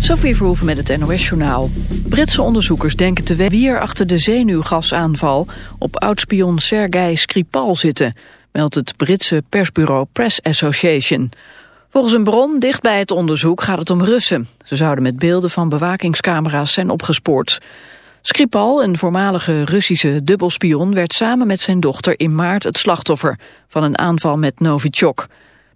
Sophie Verhoeven met het NOS-journaal. Britse onderzoekers denken te weten wie er achter de zenuwgasaanval op oudspion Sergei Skripal zitten, meldt het Britse persbureau Press Association. Volgens een bron dicht bij het onderzoek gaat het om Russen. Ze zouden met beelden van bewakingscamera's zijn opgespoord. Skripal, een voormalige Russische dubbelspion, werd samen met zijn dochter in maart het slachtoffer van een aanval met Novichok.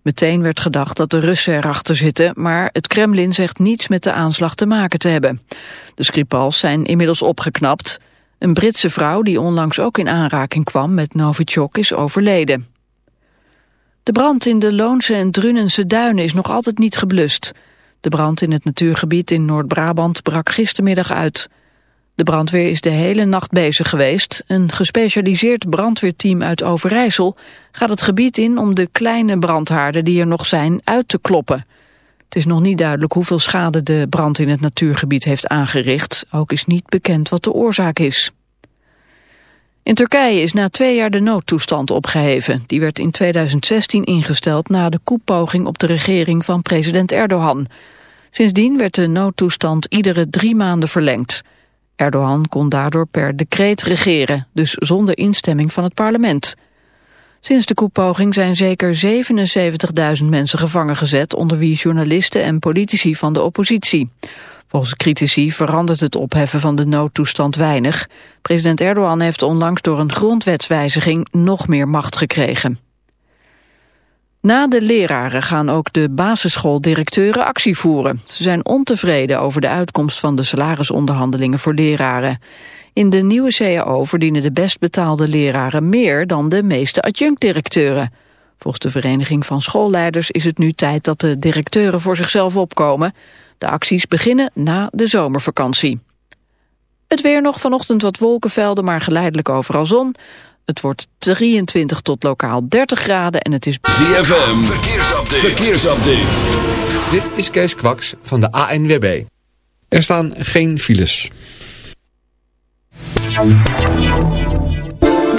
Meteen werd gedacht dat de Russen erachter zitten, maar het Kremlin zegt niets met de aanslag te maken te hebben. De Skripals zijn inmiddels opgeknapt. Een Britse vrouw die onlangs ook in aanraking kwam met Novichok is overleden. De brand in de Loonse en Drunense duinen is nog altijd niet geblust. De brand in het natuurgebied in Noord-Brabant brak gistermiddag uit. De brandweer is de hele nacht bezig geweest. Een gespecialiseerd brandweerteam uit Overijssel gaat het gebied in om de kleine brandhaarden die er nog zijn uit te kloppen. Het is nog niet duidelijk hoeveel schade de brand in het natuurgebied heeft aangericht. Ook is niet bekend wat de oorzaak is. In Turkije is na twee jaar de noodtoestand opgeheven. Die werd in 2016 ingesteld na de koepoging op de regering van president Erdogan. Sindsdien werd de noodtoestand iedere drie maanden verlengd. Erdogan kon daardoor per decreet regeren, dus zonder instemming van het parlement. Sinds de koepoging zijn zeker 77.000 mensen gevangen gezet, onder wie journalisten en politici van de oppositie. Volgens critici verandert het opheffen van de noodtoestand weinig. President Erdogan heeft onlangs door een grondwetswijziging nog meer macht gekregen. Na de leraren gaan ook de basisschooldirecteuren actie voeren. Ze zijn ontevreden over de uitkomst van de salarisonderhandelingen voor leraren. In de nieuwe CAO verdienen de best betaalde leraren meer dan de meeste adjunct-directeuren. Volgens de Vereniging van Schoolleiders is het nu tijd dat de directeuren voor zichzelf opkomen. De acties beginnen na de zomervakantie. Het weer nog vanochtend wat wolkenvelden, maar geleidelijk overal zon. Het wordt 23 tot lokaal 30 graden en het is... ZFM, verkeersupdate. verkeersupdate. Dit is Kees Kwaks van de ANWB. Er staan geen files.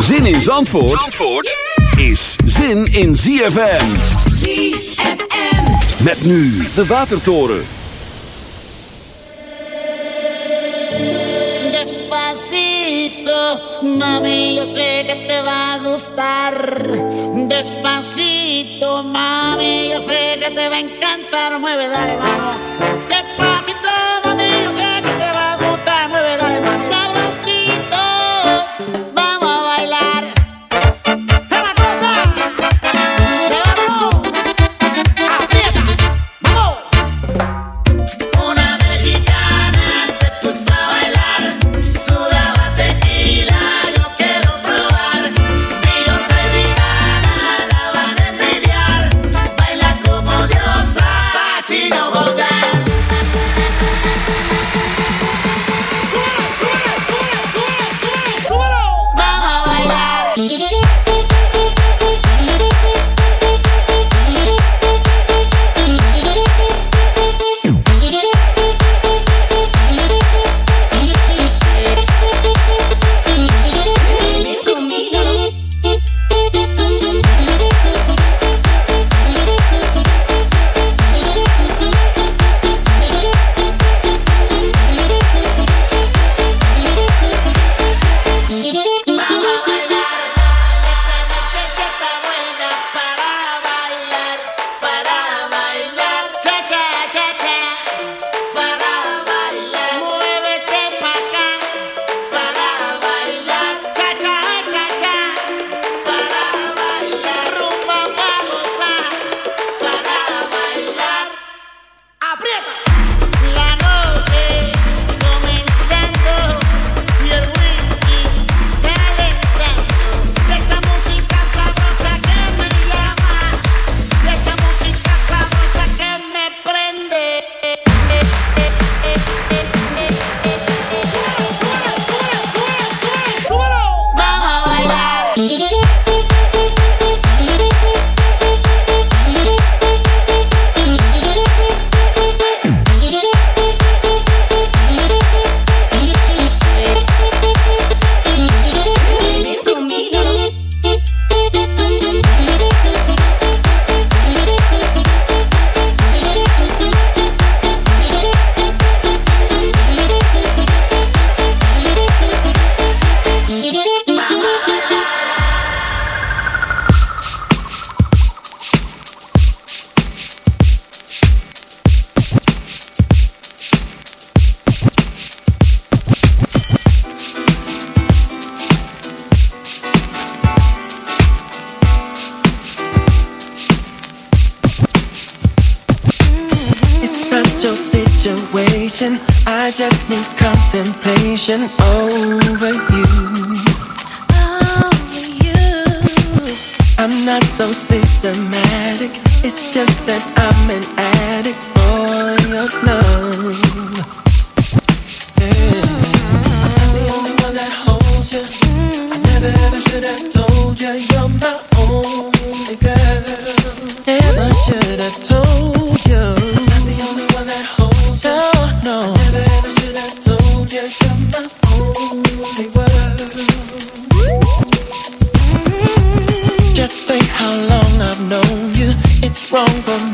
Zin in Zandvoort, Zandvoort is zin in ZFM. ZFM. Met nu de Watertoren. Despacito, mami, yo sé que te va a gustar. Despacito, mami, yo sé que te va a encantar. Mueve, dale, vamos. long for me.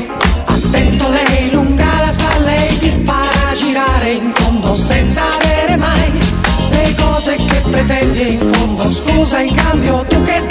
le infundo excusa y cambio tú que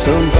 somebody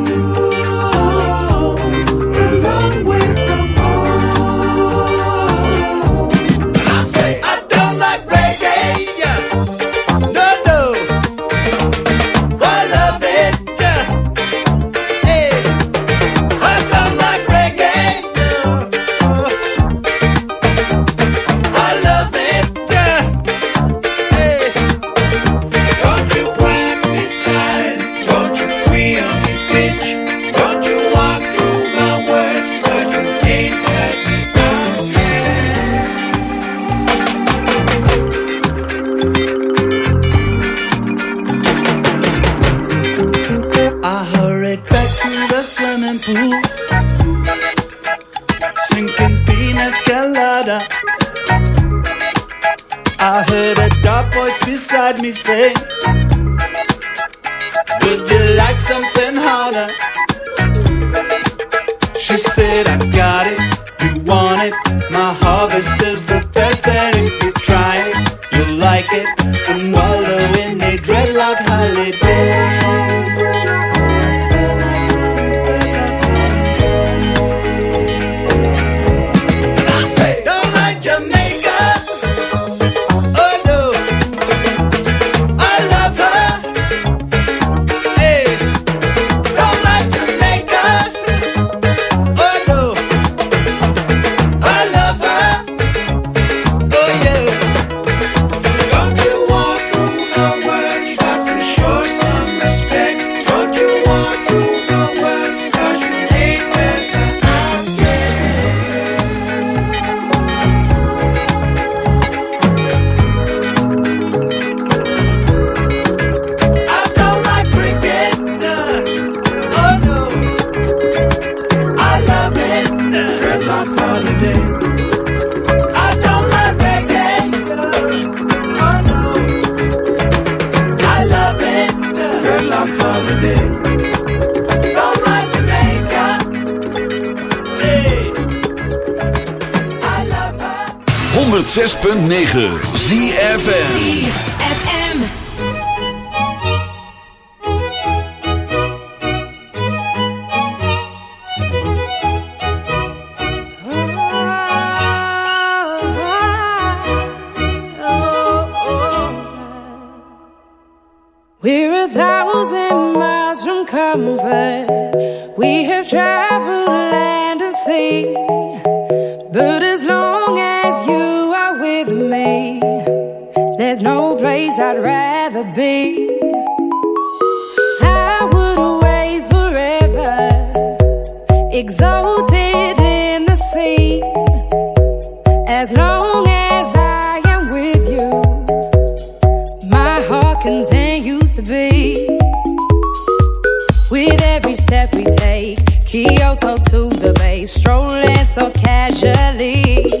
to the bay, strolling so casually.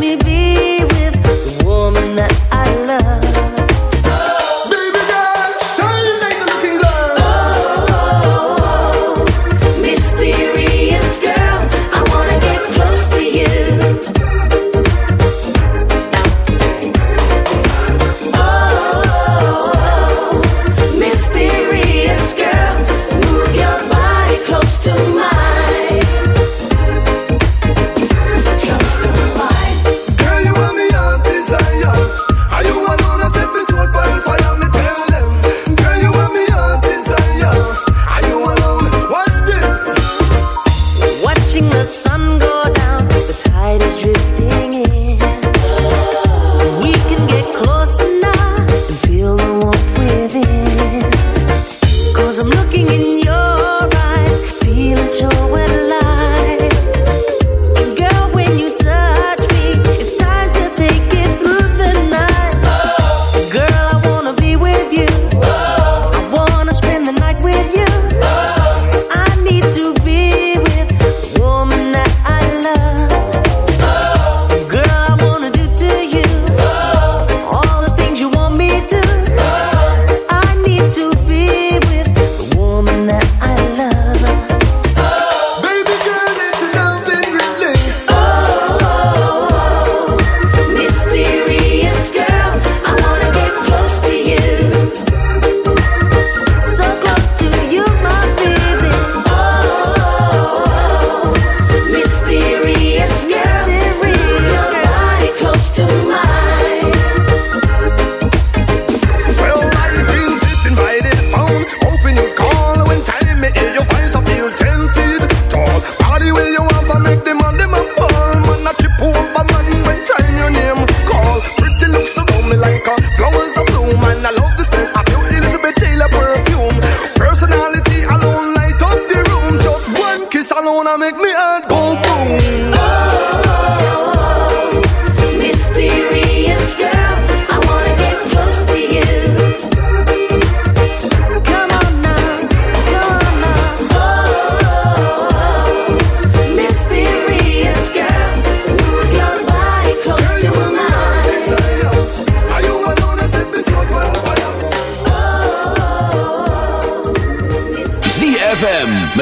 me be